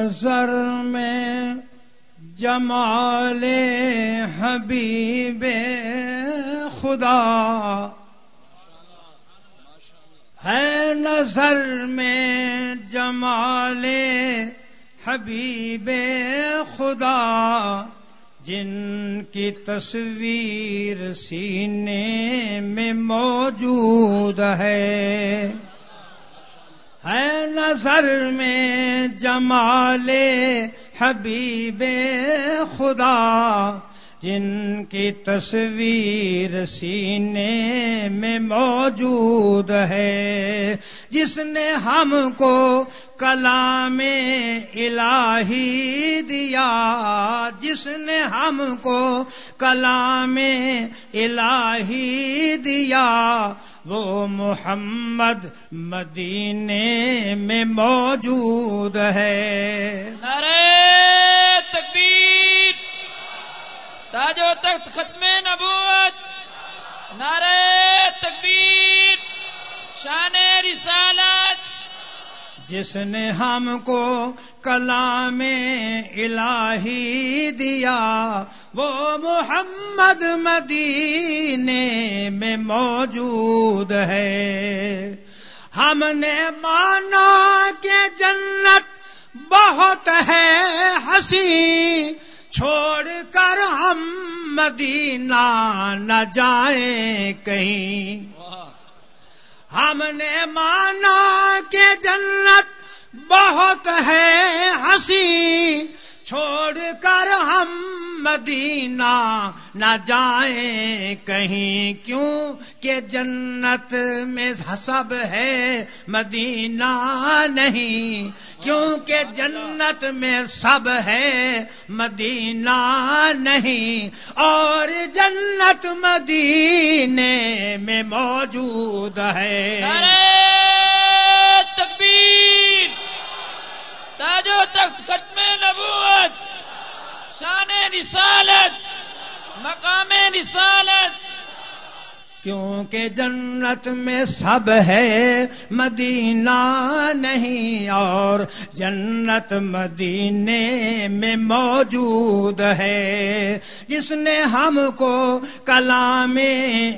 نظر میں جمال حبیب خدا ہے نظر میں جمال حبیب خدا جن کی تصویر سینے میں موجود ہے ہے نظر میں جمال حبیب خدا، جن کی تصویر سینے میں موجود ہے، جس نے ہم کو کلام الہی دیا، جس نے ہم کو کلام الہی دیا۔ وہ محمد مدینے میں موجود ہے۔ نعرہ تکبیر۔ تاج و تخت ختم نبوت۔ نعرہ تکبیر۔ شان رسالت۔ جس نے ہم کو کلام الہی دیا، وہ محمد مدینے میں موجود ہے۔ ہم نے مانا کہ جنت بہت ہے، ہنسی چھوڑ کر ہم مدینہ نہ جائیں کہیں۔ ہم نے مانا کہ جنت بہت ہے ہنسی۔ چھوڑ کر ہم مدینہ نہ جائیں۔ کہیں کیوں کہ جنت میں حسب ہے مدینہ نہیں۔ کیونکہ جنت میں سب ہے، مدینہ نہیں، اور جنت مدینے میں موجود ہے۔ تکبیر تاج و تخت ختم نبوت، شان رسالت، مقام رسالت کیونکہ جنت میں سب ہے، مدینہ نہیں، اور جنت مدینے میں موجود ہے۔ جس نے ہم کو کلام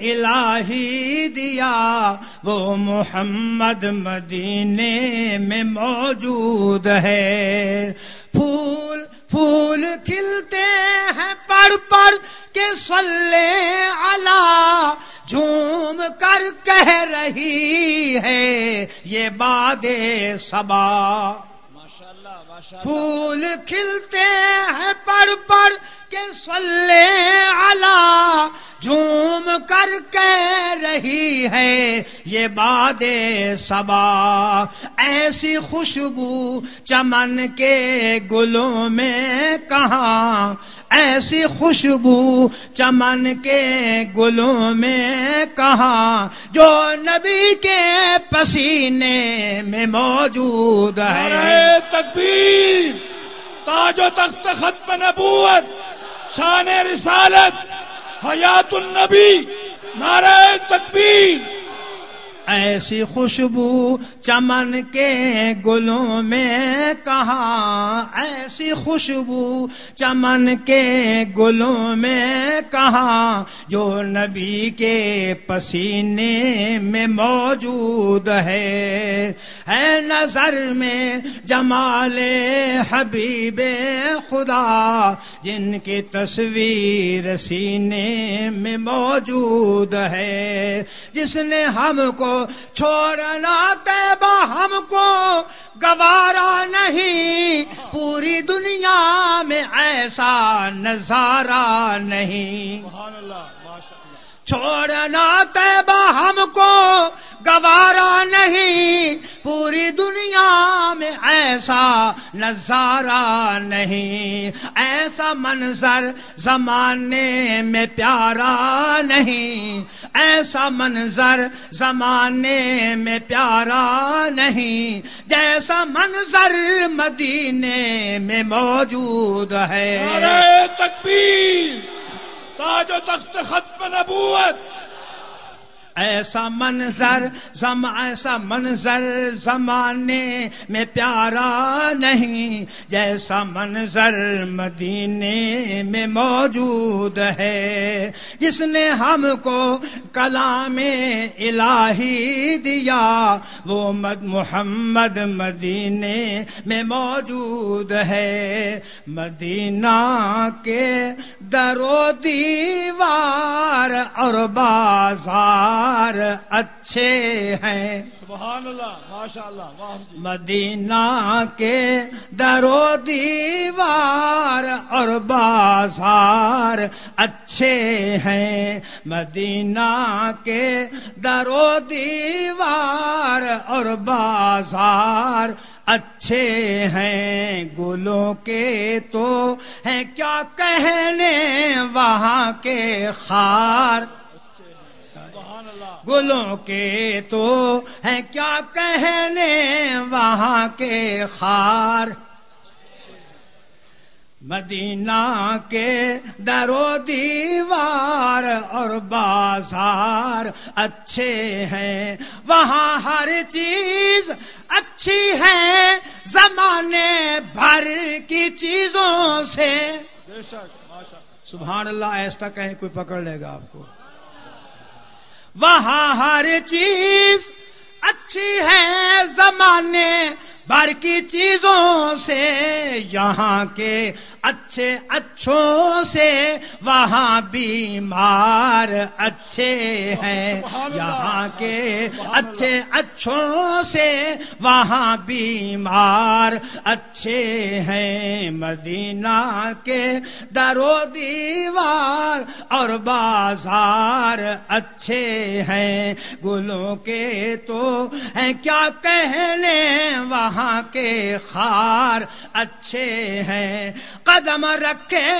الہی دیا، وہ محمد مدینے میں موجود ہے۔ پھول پھول کھلتے ہیں پڑ پڑ کے سلے اللہ جھوم کر کہہ رہی ہے، یہ باد سبا پھول کھلتے ہیں پڑ پڑ کے سلے آلہ جھوم کر کہہ رہی ہے، یہ باد سبا ایسی خوشبو چمن کے گلوں میں کہاں ایسی خوشبو چمن کے گلوں میں کہاں؟ جو نبی کے پسینے میں موجود ہے۔ تکبیر، تاج و تخت ختم نبوت، شان رسالت، حیات النبی، نعرہ تکبیر۔ ایسی خوشبو چمن کے گلوں میں کہاں ایسی خوشبو چمن کے گلوں میں کہاں جو نبی کے پسینے میں موجود ہے۔ ہے نظر میں جمال حبیب خدا، جن کی تصویر سینے میں موجود ہے۔ جس نے ہم کو چھوڑنا تیبہ ہم کو گوارا نہیں۔ پوری دنیا میں ایسا نظارہ نہیں۔ چھوڑنا تیبہ ہم کو گوارا نہیں۔ پوری دنیا میں ایسا نظارہ نہیں۔ ایسا منظر زمانے میں پیارا نہیں۔ ایسا منظر زمانے میں پیارا نہیں، جیسا منظر مدینے میں موجود ہے۔ تکبیر، تاج و تخت ختم نبوت۔ ایسا منظر، زم ایسا منظر زمانے میں پیارا نہیں، جیسا منظر مدینے میں موجود ہے۔ جس نے ہم کو کلام الہی دیا، وہ مد محمد مدینے میں موجود ہے۔ مدینہ کے درو دیوار اور بازار اچھے ہیں۔ سبحان اللہ ماشاء اللہ جی۔ مدینہ کے درو دیوار اور بازار اچھے ہیں۔ مدینہ کے درو دیوار اور بازار اچھے ہیں، گلوں کے تو ہیں۔ کیا کہنے وہاں کے خار؟ گلوں کے تو ہیں۔ کیا کہنے وہاں کے خار؟ مدینہ کے درو دیوار اور بازار اچھے ہیں۔ وہاں ہر چیز اچھی ہے زمانے بھر کی چیزوں سے۔ سبحان اللہ، ایسا کہیں کوئی پکڑ لے گا آپ کو۔ وہاں ہر چیز اچھی ہے زمانے بھر کی چیزوں سے۔ یہاں کے اچھے اچھوں سے وہاں بیمار اچھے ہیں۔ یہاں کے اچھے اچھوں سے وہاں بیمار اچھے ہیں۔ مدینہ کے درو دیوار اور بازار اچھے ہیں۔ گلوں کے تو ہیں۔ کیا کہنے وہاں کے خار اچھے ہیں۔ قدم رکھے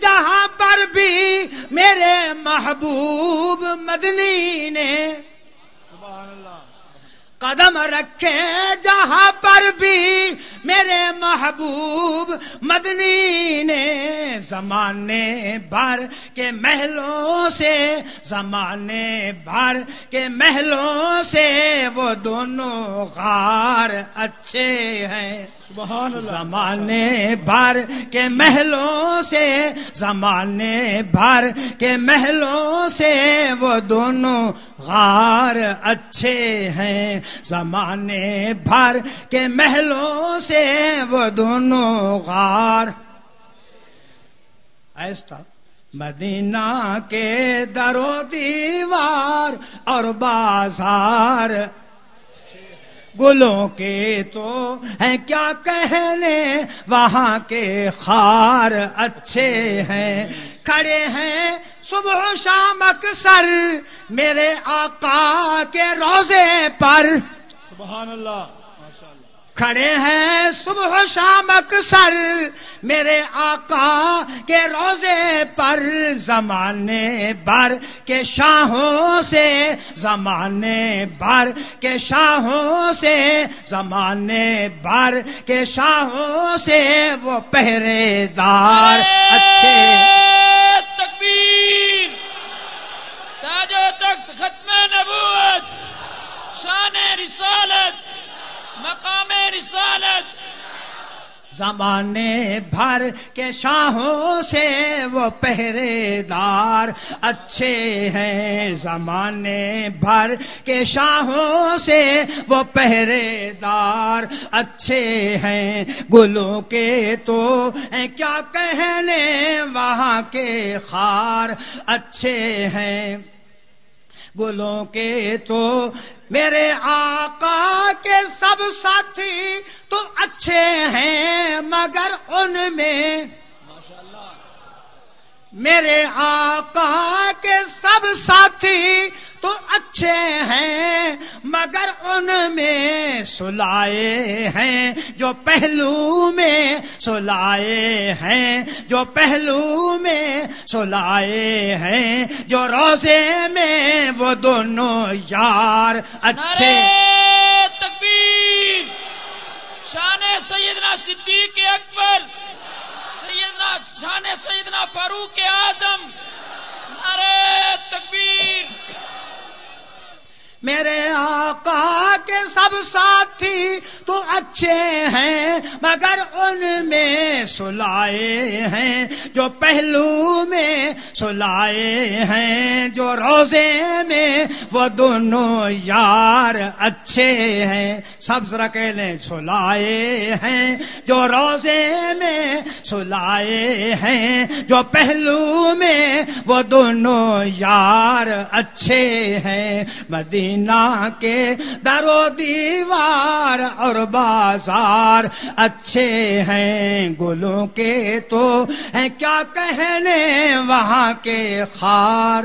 جہاں پر بھی میرے محبوب مدنی نے۔ سبحان اللہ۔ قدم رکھے، جہاں پر بھی میرے محبوب مدنی نے زمانے بھر کے محلوں سے، زمانے بھر کے محلوں سے وہ دونوں غار اچھے ہیں۔ زمانے بھر کے محلوں سے، زمانے بھر کے محلوں سے وہ دونوں غار اچھے ہیں۔ زمانے بھر کے محلوں سے وہ دونوں غار۔ ایسا مدینہ کے درو دیوار اور بازار۔ گلوں کے تو ہیں کیا کہنے؟ وہاں کے خار اچھے ہیں، کھڑے ہیں صبح و شام اکثر میرے آقا کے روزے پر۔ سبحان اللہ۔ اللہ کھڑے ہیں صبح و شام اکثر میرے آقا کے روزے پر زمانے بھر کے شاہوں سے زمانے بھر کے شاہوں سے زمانے بھر کے شاہوں سے وہ پہرے دار اچھے تکبیر تاج و تخت ختم نبوت شان رسالت مقام رسالت۔ زمانے بھر کے شاہوں سے وہ پہرے دار اچھے ہیں۔ زمانے بھر کے شاہوں سے وہ پہرے دار اچھے ہیں۔ گلوں کے تو کیا کہنے، وہاں کے خار اچھے ہیں۔ گلوں کے تو میرے آقا کے سب ساتھی تو اچھے ہیں مگر ان میں میرے آقا کے سب ساتھی تو اچھے ہیں، مگر ان میں سلائے ہیں۔ جو پہلو میں سلائے ہیں، جو پہلو میں سلائے ہیں۔ جو روزے میں وہ دونوں یار اچھے۔ نعرے تکبیر۔ شان سیدنا صدیق اکبر۔ سیدنا شان سیدنا فاروق اعظم۔ نعرے تکبیر۔ میرے آقا کے سب ساتھی تو اچھے ہیں، مگر ان میں سلائے ہیں۔ جو پہلو میں سلائے ہیں، جو روزے میں، وہ دونوں یار اچھے ہیں۔ سبز رکیلیں سلائے ہیں۔ جو روزے میں سلائے ہیں، جو پہلو میں، وہ دونوں یار اچھے ہیں۔ مدینہ کے درو دیوار اور بازار اچھے ہیں گلوں کے تو ہیں کیا کہنے وہاں کے خار